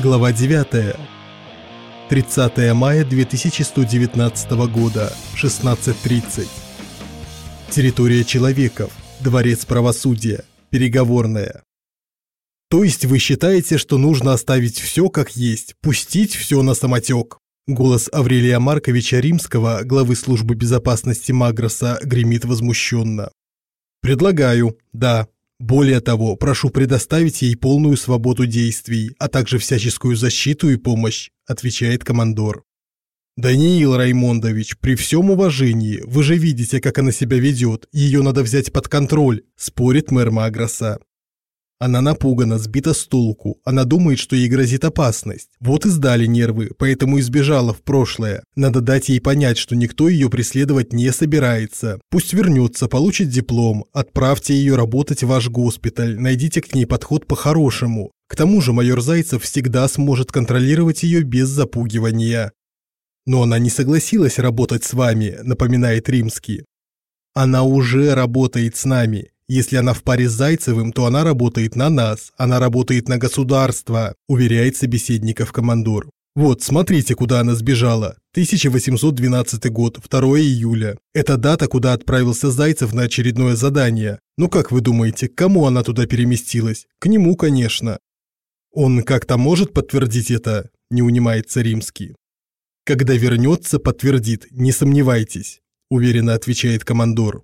Глава 9. 30 мая 2119 года, 16.30. Территория человеков. Дворец правосудия. Переговорная. То есть вы считаете, что нужно оставить все как есть, пустить все на самотек? Голос Аврелия Марковича Римского, главы службы безопасности Магроса, гремит возмущенно. Предлагаю, да, более того, прошу предоставить ей полную свободу действий, а также всяческую защиту и помощь, отвечает командор. Даниил Раймондович, при всем уважении, вы же видите, как она себя ведет, ее надо взять под контроль, спорит мэр Магроса. Она напугана, сбита с толку. Она думает, что ей грозит опасность. Вот и сдали нервы, поэтому избежала в прошлое. Надо дать ей понять, что никто ее преследовать не собирается. Пусть вернется, получит диплом. Отправьте ее работать в ваш госпиталь. Найдите к ней подход по-хорошему. К тому же майор Зайцев всегда сможет контролировать ее без запугивания. Но она не согласилась работать с вами, напоминает Римский. Она уже работает с нами. Если она в паре с Зайцевым, то она работает на нас, она работает на государство, уверяет собеседников командор. Вот, смотрите, куда она сбежала. 1812 год, 2 июля. Это дата, куда отправился Зайцев на очередное задание. Ну как вы думаете, к кому она туда переместилась? К нему, конечно. Он как-то может подтвердить это? Не унимается Римский. Когда вернется, подтвердит, не сомневайтесь, уверенно отвечает командор.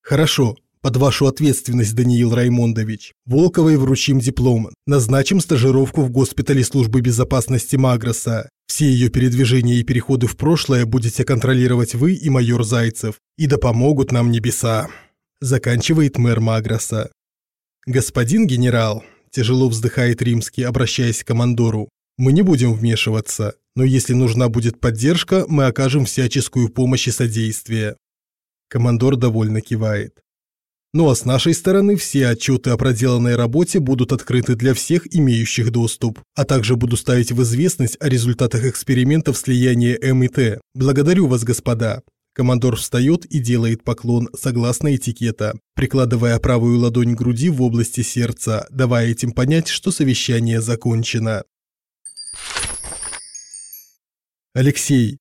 Хорошо, под вашу ответственность, Даниил Раймондович. Волковой вручим диплом. Назначим стажировку в госпитале службы безопасности Магроса. Все ее передвижения и переходы в прошлое будете контролировать вы и майор Зайцев. И да помогут нам небеса. Заканчивает мэр Магроса. Господин генерал, тяжело вздыхает Римский, обращаясь к командору. Мы не будем вмешиваться, но если нужна будет поддержка, мы окажем всяческую помощь и содействие. Командор довольно кивает. Ну а с нашей стороны все отчеты о проделанной работе будут открыты для всех имеющих доступ, а также буду ставить в известность о результатах экспериментов слияния М и Т. Благодарю вас, господа. Командор встает и делает поклон согласно этикета, прикладывая правую ладонь к груди в области сердца, давая этим понять, что совещание закончено. Алексей.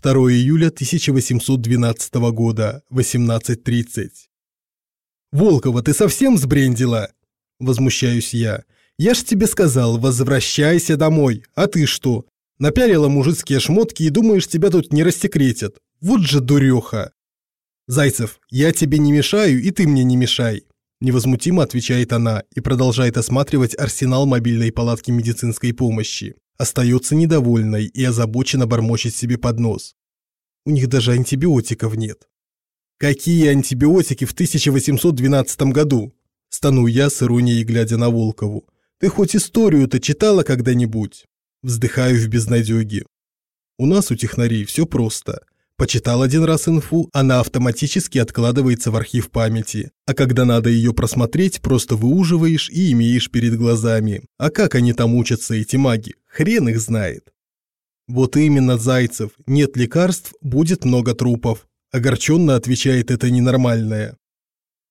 2 июля 1812 года, 18.30. Волкова, ты совсем сбрендила?» Возмущаюсь я. «Я ж тебе сказал, возвращайся домой. А ты что? Напялила мужицкие шмотки и думаешь, тебя тут не рассекретят. Вот же дуреха!» «Зайцев, я тебе не мешаю, и ты мне не мешай», невозмутимо отвечает она и продолжает осматривать арсенал мобильной палатки медицинской помощи. Остается недовольной и озабоченно бормочет себе под нос. У них даже антибиотиков нет. Какие антибиотики в 1812 году? Стану я с иронией, глядя на Волкову. Ты хоть историю-то читала когда-нибудь? Вздыхаю в безнадёге. У нас у технарей все просто. Почитал один раз инфу, она автоматически откладывается в архив памяти. А когда надо ее просмотреть, просто выуживаешь и имеешь перед глазами. А как они там учатся, эти маги? Хрен их знает. Вот именно, Зайцев, нет лекарств, будет много трупов. Огорченно отвечает это ненормальное.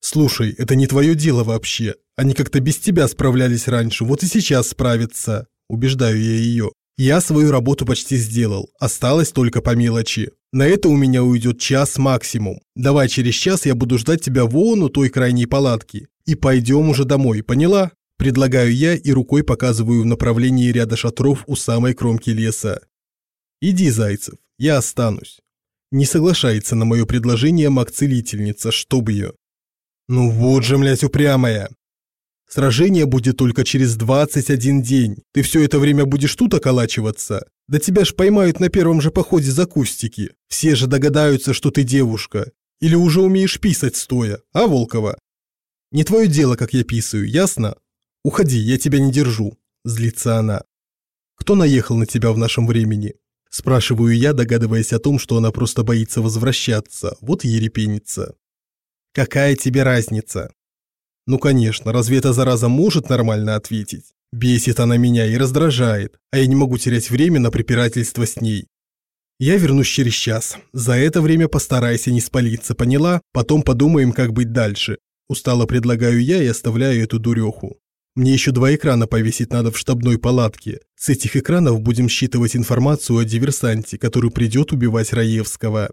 «Слушай, это не твое дело вообще. Они как-то без тебя справлялись раньше, вот и сейчас справятся», – убеждаю я ее. «Я свою работу почти сделал, осталось только по мелочи. На это у меня уйдет час максимум. Давай через час я буду ждать тебя вон у той крайней палатки. И пойдем уже домой, поняла?» Предлагаю я и рукой показываю в направлении ряда шатров у самой кромки леса. «Иди, Зайцев, я останусь». Не соглашается на мое предложение маг-целительница, чтоб ее. Ну вот же, млядь, упрямая. Сражение будет только через 21 день. Ты все это время будешь тут околачиваться? Да тебя ж поймают на первом же походе за кустики. Все же догадаются, что ты девушка. Или уже умеешь писать стоя, а, Волкова? Не твое дело, как я писаю, ясно? Уходи, я тебя не держу. Злится она. Кто наехал на тебя в нашем времени? Спрашиваю я, догадываясь о том, что она просто боится возвращаться. Вот ерепенится. Какая тебе разница? Ну, конечно, разве эта зараза может нормально ответить? Бесит она меня и раздражает, а я не могу терять время на препирательство с ней. Я вернусь через час. За это время постарайся не спалиться, поняла? Потом подумаем, как быть дальше. Устало предлагаю я и оставляю эту дуреху. Мне еще два экрана повесить надо в штабной палатке. С этих экранов будем считывать информацию о диверсанте, который придет убивать Раевского.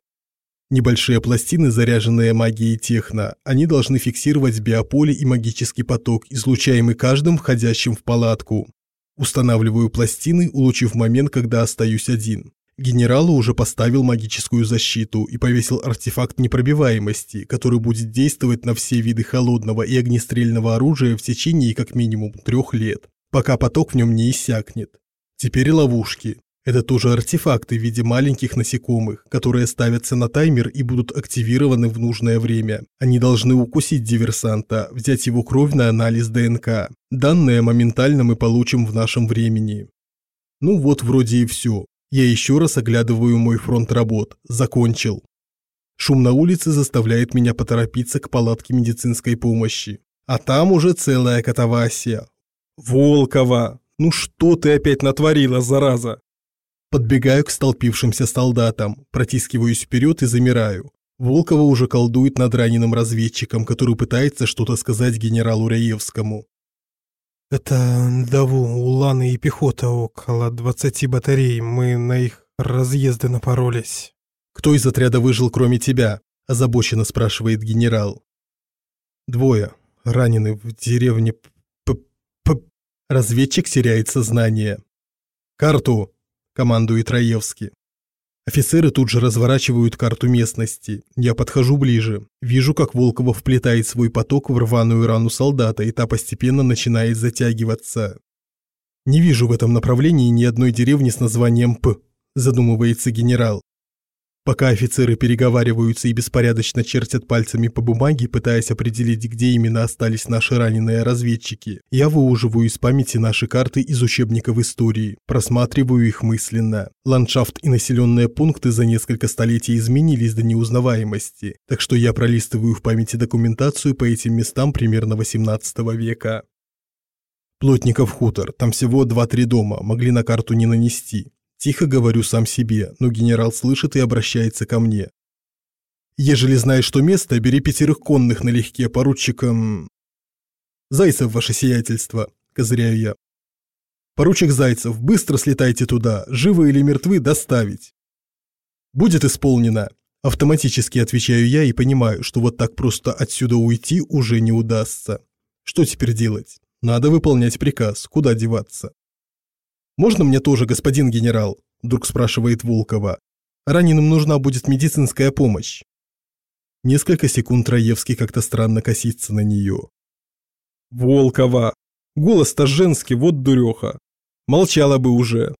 Небольшие пластины, заряженные магией техно, они должны фиксировать биополе и магический поток, излучаемый каждым входящим в палатку. Устанавливаю пластины, улучив момент, когда остаюсь один. Генералу уже поставил магическую защиту и повесил артефакт непробиваемости, который будет действовать на все виды холодного и огнестрельного оружия в течение как минимум трех лет, пока поток в нем не иссякнет. Теперь ловушки. Это тоже артефакты в виде маленьких насекомых, которые ставятся на таймер и будут активированы в нужное время. Они должны укусить диверсанта, взять его кровь на анализ ДНК. Данные моментально мы получим в нашем времени. Ну вот вроде и все. Я еще раз оглядываю мой фронт работ. Закончил. Шум на улице заставляет меня поторопиться к палатке медицинской помощи. А там уже целая катавасия. Волкова, ну что ты опять натворила, зараза? Подбегаю к столпившимся солдатам, протискиваюсь вперед и замираю. Волкова уже колдует над раненым разведчиком, который пытается что-то сказать генералу Раевскому. Это Даву, Уланы и пехота около 20 батарей. Мы на их разъезды напоролись. Кто из отряда выжил, кроме тебя? озабоченно спрашивает генерал. Двое. Ранены в деревне П -п Разведчик теряет сознание. Карту, командует Раевский. Офицеры тут же разворачивают карту местности. Я подхожу ближе. Вижу, как Волкова вплетает свой поток в рваную рану солдата, и та постепенно начинает затягиваться. Не вижу в этом направлении ни одной деревни с названием П, задумывается генерал. Пока офицеры переговариваются и беспорядочно чертят пальцами по бумаге, пытаясь определить, где именно остались наши раненые разведчики, я выуживаю из памяти наши карты из учебников истории, просматриваю их мысленно. Ландшафт и населенные пункты за несколько столетий изменились до неузнаваемости, так что я пролистываю в памяти документацию по этим местам примерно 18 века. Плотников хутор, там всего 2-3 дома, могли на карту не нанести. Тихо говорю сам себе, но генерал слышит и обращается ко мне. Ежели знаешь, что место, бери пятерых конных налегке, поручиком... Зайцев, ваше сиятельство, козыряю я. Поручик Зайцев, быстро слетайте туда, живы или мертвы, доставить. Будет исполнено. Автоматически отвечаю я и понимаю, что вот так просто отсюда уйти уже не удастся. Что теперь делать? Надо выполнять приказ, куда деваться. «Можно мне тоже, господин генерал?» – вдруг спрашивает Волкова. «Раненым нужна будет медицинская помощь». Несколько секунд Раевский как-то странно косится на нее. «Волкова! Голос-то женский, вот дуреха! Молчала бы уже!»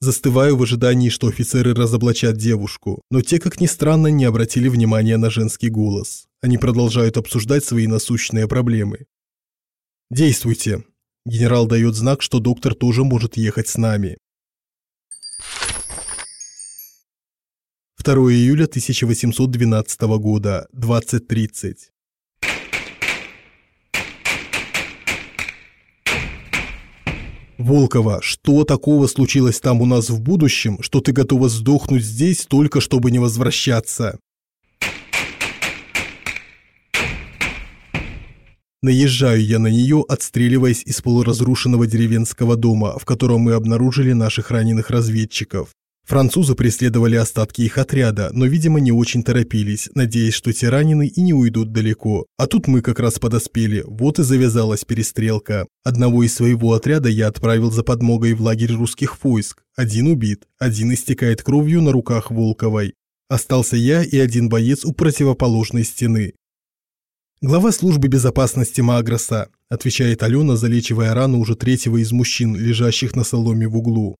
Застываю в ожидании, что офицеры разоблачат девушку, но те, как ни странно, не обратили внимания на женский голос. Они продолжают обсуждать свои насущные проблемы. «Действуйте», Генерал дает знак, что доктор тоже может ехать с нами. 2 июля 1812 года, 20.30. Волкова, что такого случилось там у нас в будущем, что ты готова сдохнуть здесь только чтобы не возвращаться? Наезжаю я на нее, отстреливаясь из полуразрушенного деревенского дома, в котором мы обнаружили наших раненых разведчиков. Французы преследовали остатки их отряда, но, видимо, не очень торопились, надеясь, что те ранены и не уйдут далеко. А тут мы как раз подоспели, вот и завязалась перестрелка. Одного из своего отряда я отправил за подмогой в лагерь русских войск. Один убит, один истекает кровью на руках Волковой. Остался я и один боец у противоположной стены. Глава службы безопасности Магроса, отвечает Алена, залечивая рану уже третьего из мужчин, лежащих на соломе в углу.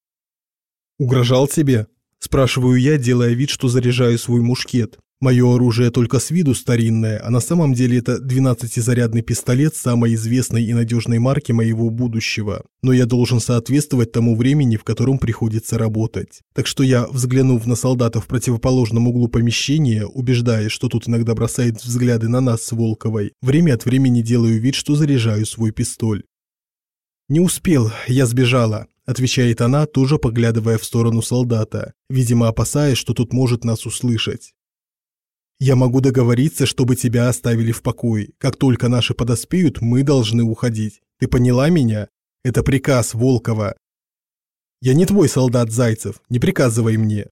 Угрожал тебе? спрашиваю я, делая вид, что заряжаю свой мушкет. Мое оружие только с виду старинное, а на самом деле это 12-зарядный пистолет самой известной и надежной марки моего будущего. Но я должен соответствовать тому времени, в котором приходится работать. Так что я, взглянув на солдата в противоположном углу помещения, убеждаясь, что тут иногда бросает взгляды на нас с Волковой, время от времени делаю вид, что заряжаю свой пистоль. «Не успел, я сбежала», – отвечает она, тоже поглядывая в сторону солдата, видимо опасаясь, что тут может нас услышать. Я могу договориться, чтобы тебя оставили в покое. Как только наши подоспеют, мы должны уходить. Ты поняла меня? Это приказ Волкова. Я не твой солдат, Зайцев, не приказывай мне.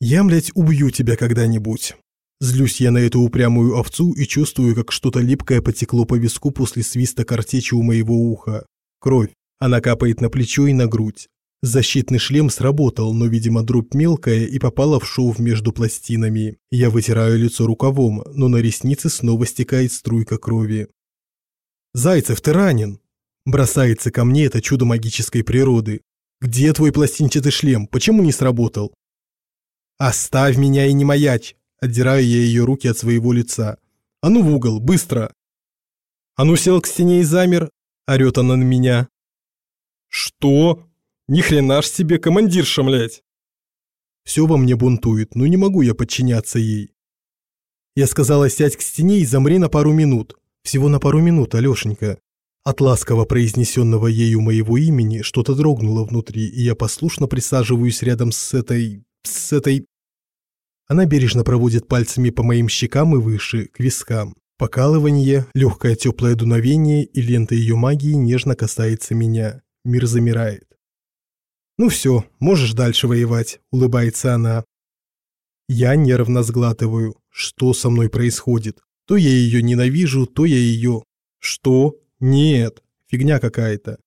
Я, блядь, убью тебя когда-нибудь. Злюсь я на эту упрямую овцу и чувствую, как что-то липкое потекло по виску после свиста картечи у моего уха. Кровь. Она капает на плечо и на грудь. Защитный шлем сработал, но, видимо, дробь мелкая и попала в шов между пластинами. Я вытираю лицо рукавом, но на реснице снова стекает струйка крови. «Зайцев, ты ранен!» Бросается ко мне это чудо магической природы. «Где твой пластинчатый шлем? Почему не сработал?» «Оставь меня и не маячь!» Отдираю я ее руки от своего лица. «А ну в угол, быстро!» «А ну сел к стене и замер!» Орет она на меня. «Что?» Ни хрена ж себе командирша, блядь. Все во мне бунтует, но не могу я подчиняться ей. Я сказала сядь к стене и замри на пару минут. Всего на пару минут, Алешенька. От ласково произнесенного ею моего имени что-то дрогнуло внутри, и я послушно присаживаюсь рядом с этой... с этой... Она бережно проводит пальцами по моим щекам и выше, к вискам. Покалывание, легкое теплое дуновение, и лента ее магии нежно касается меня. Мир замирает. «Ну все, можешь дальше воевать», – улыбается она. Я нервно сглатываю. Что со мной происходит? То я ее ненавижу, то я ее... Что? Нет, фигня какая-то.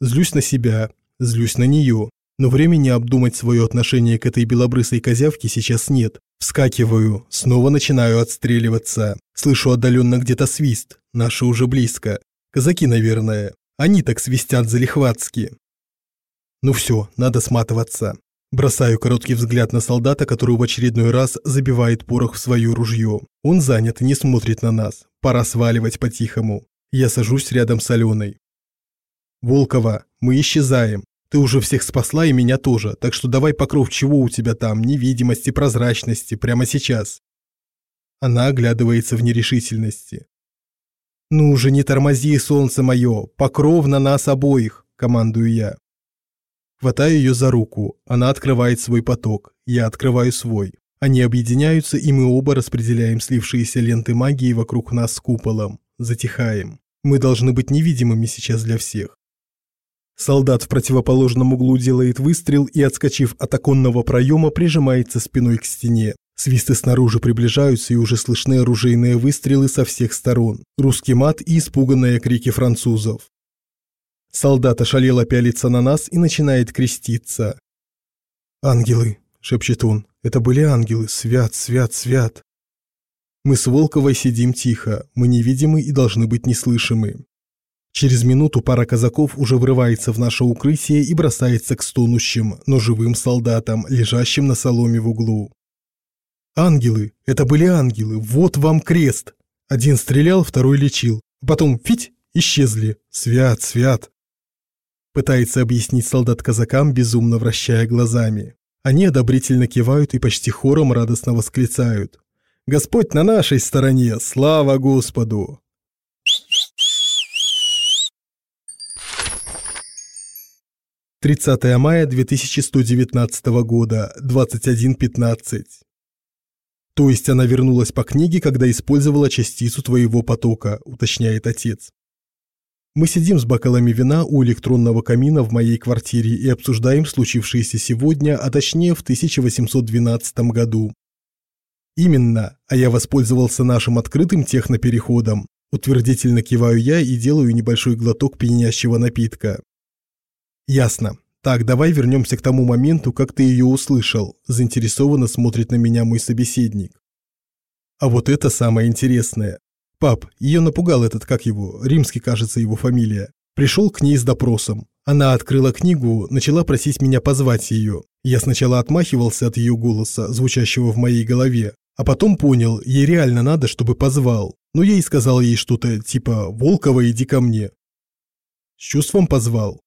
Злюсь на себя, злюсь на нее, но времени обдумать свое отношение к этой белобрысой козявке сейчас нет. Вскакиваю, снова начинаю отстреливаться. Слышу отдаленно где-то свист, наши уже близко. Казаки, наверное. Они так свистят залихватски. Ну все, надо сматываться. Бросаю короткий взгляд на солдата, который в очередной раз забивает порох в свое ружье. Он занят и не смотрит на нас. Пора сваливать по-тихому. Я сажусь рядом с Аленой. «Волкова, мы исчезаем. Ты уже всех спасла и меня тоже, так что давай покров чего у тебя там, невидимости, прозрачности, прямо сейчас». Она оглядывается в нерешительности. «Ну уже не тормози, солнце мое, покров на нас обоих», – командую я. Хватаю ее за руку, она открывает свой поток, я открываю свой. Они объединяются, и мы оба распределяем слившиеся ленты магии вокруг нас с куполом. Затихаем. Мы должны быть невидимыми сейчас для всех. Солдат в противоположном углу делает выстрел и, отскочив от оконного проема, прижимается спиной к стене. Свисты снаружи приближаются, и уже слышны оружейные выстрелы со всех сторон. Русский мат и испуганные крики французов. Солдат ошалело пялится на нас и начинает креститься. «Ангелы!» – шепчет он. «Это были ангелы! Свят, свят, свят!» Мы с Волковой сидим тихо, мы невидимы и должны быть неслышимы. Через минуту пара казаков уже врывается в наше укрытие и бросается к стонущим, но живым солдатам, лежащим на соломе в углу. «Ангелы! Это были ангелы! Вот вам крест!» Один стрелял, второй лечил. Потом фить, исчезли. Свят, свят. Пытается объяснить солдат казакам, безумно вращая глазами. Они одобрительно кивают и почти хором радостно восклицают. «Господь на нашей стороне! Слава Господу!» Тридцатое мая 2119 года, 21.15. То есть она вернулась по книге, когда использовала частицу твоего потока, уточняет отец. Мы сидим с бокалами вина у электронного камина в моей квартире и обсуждаем случившееся сегодня, а точнее в 1812 году. Именно, а я воспользовался нашим открытым технопереходом. Утвердительно киваю я и делаю небольшой глоток пьянящего напитка. Ясно. Так, давай вернемся к тому моменту, как ты ее услышал. Заинтересованно смотрит на меня мой собеседник. А вот это самое интересное. Пап, ее напугал этот, как его, римский, кажется, его фамилия. Пришел к ней с допросом. Она открыла книгу, начала просить меня позвать ее. Я сначала отмахивался от ее голоса, звучащего в моей голове, а потом понял, ей реально надо, чтобы позвал. Но я и сказал ей что-то типа «Волкова, иди ко мне». С чувством позвал.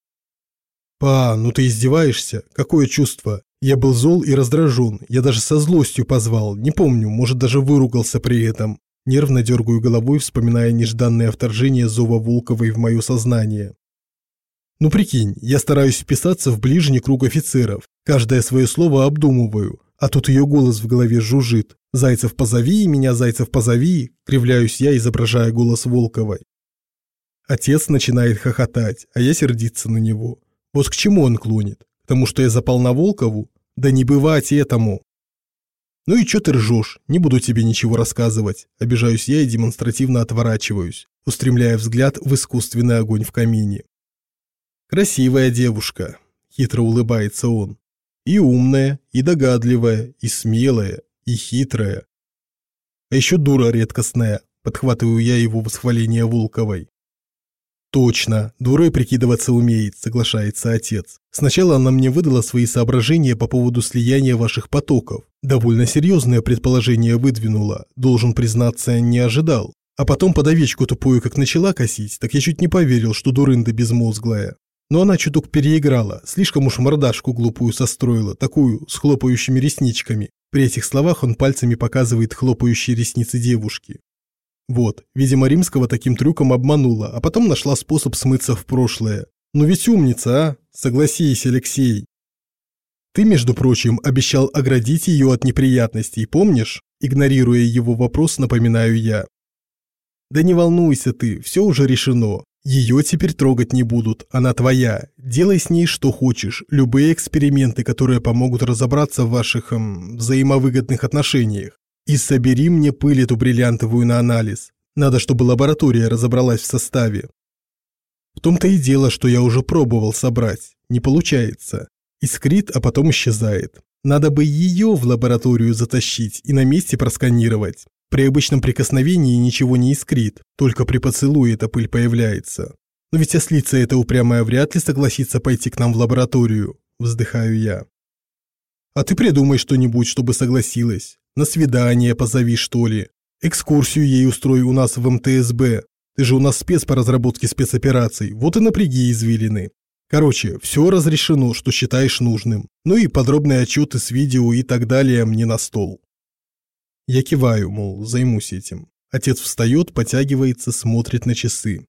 «Па, ну ты издеваешься? Какое чувство? Я был зол и раздражен, я даже со злостью позвал, не помню, может даже выругался при этом. Нервно дергаю головой, вспоминая нежданное вторжение зова Волковой в мое сознание. Ну прикинь, я стараюсь вписаться в ближний круг офицеров, каждое свое слово обдумываю, а тут ее голос в голове жужжит. «Зайцев, позови меня, Зайцев, позови!» – кривляюсь я, изображая голос Волковой. Отец начинает хохотать, а я сердиться на него. Вот к чему он клонит? К тому, что я запал на Волкову? Да не бывать этому. Ну и чё ты ржёшь? Не буду тебе ничего рассказывать. Обижаюсь я и демонстративно отворачиваюсь, устремляя взгляд в искусственный огонь в камине. Красивая девушка, хитро улыбается он. И умная, и догадливая, и смелая, и хитрая. А еще дура редкостная, подхватываю я его восхваление Волковой. «Точно, дурой прикидываться умеет», – соглашается отец. «Сначала она мне выдала свои соображения по поводу слияния ваших потоков. Довольно серьезное предположение выдвинула, должен признаться, не ожидал. А потом под овечку тупую как начала косить, так я чуть не поверил, что дурында безмозглая. Но она чуток переиграла, слишком уж мордашку глупую состроила, такую, с хлопающими ресничками. При этих словах он пальцами показывает хлопающие ресницы девушки. Вот, видимо, Римского таким трюком обманула, а потом нашла способ смыться в прошлое. Ну ведь умница, а? Согласись, Алексей. Ты, между прочим, обещал оградить ее от неприятностей, помнишь? Игнорируя его вопрос, напоминаю я. Да не волнуйся ты, все уже решено. Ее теперь трогать не будут, она твоя. Делай с ней что хочешь, любые эксперименты, которые помогут разобраться в ваших эм, взаимовыгодных отношениях. И собери мне пыль эту бриллиантовую на анализ. Надо, чтобы лаборатория разобралась в составе. В том-то и дело, что я уже пробовал собрать. Не получается. Искрит, а потом исчезает. Надо бы ее в лабораторию затащить и на месте просканировать. При обычном прикосновении ничего не искрит, только при поцелуе эта пыль появляется. Но ведь ослица эта упрямая вряд ли согласится пойти к нам в лабораторию, вздыхаю я. А ты придумай что-нибудь, чтобы согласилась. На свидание позови, что ли. Экскурсию ей устрой у нас в МТСБ. Ты же у нас спец по разработке спецопераций. Вот и напряги извилины. Короче, все разрешено, что считаешь нужным. Ну и подробные отчеты с видео и так далее мне на стол. Я киваю, мол, займусь этим. Отец встает, потягивается, смотрит на часы.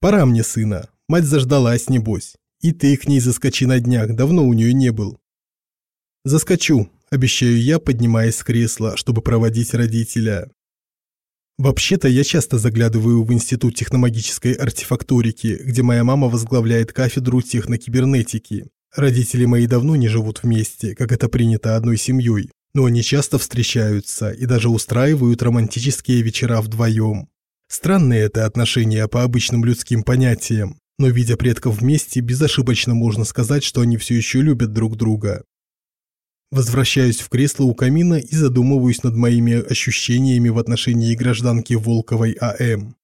Пора мне, сына. Мать заждалась, небось. И ты к ней заскочи на днях, давно у нее не был. Заскочу, обещаю я, поднимаясь с кресла, чтобы проводить родителя. Вообще-то я часто заглядываю в Институт техномагической артефакторики, где моя мама возглавляет кафедру технокибернетики. Родители мои давно не живут вместе, как это принято одной семьей, но они часто встречаются и даже устраивают романтические вечера вдвоем. Странные это отношения по обычным людским понятиям, но видя предков вместе, безошибочно можно сказать, что они все еще любят друг друга. Возвращаюсь в кресло у камина и задумываюсь над моими ощущениями в отношении гражданки Волковой А.М.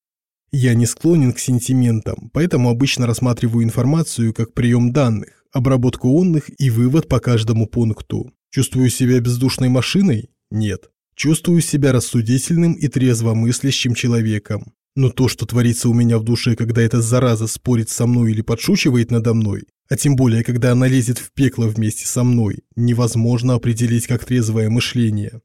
Я не склонен к сентиментам, поэтому обычно рассматриваю информацию как прием данных, обработку онных и вывод по каждому пункту. Чувствую себя бездушной машиной? Нет. Чувствую себя рассудительным и трезвомыслящим человеком. Но то, что творится у меня в душе, когда эта зараза спорит со мной или подшучивает надо мной, а тем более, когда она лезет в пекло вместе со мной, невозможно определить как трезвое мышление.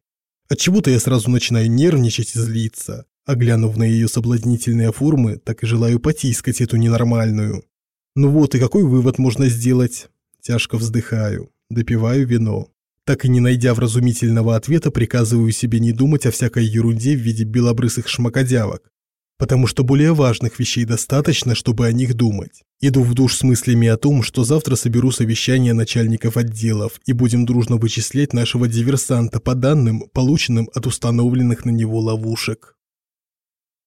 Отчего-то я сразу начинаю нервничать и злиться, а глянув на ее соблазнительные формы, так и желаю потискать эту ненормальную. Ну вот и какой вывод можно сделать? Тяжко вздыхаю, допиваю вино. Так и не найдя вразумительного ответа, приказываю себе не думать о всякой ерунде в виде белобрысых шмакодявок, потому что более важных вещей достаточно, чтобы о них думать. Иду в душ с мыслями о том, что завтра соберу совещание начальников отделов и будем дружно вычислять нашего диверсанта по данным, полученным от установленных на него ловушек.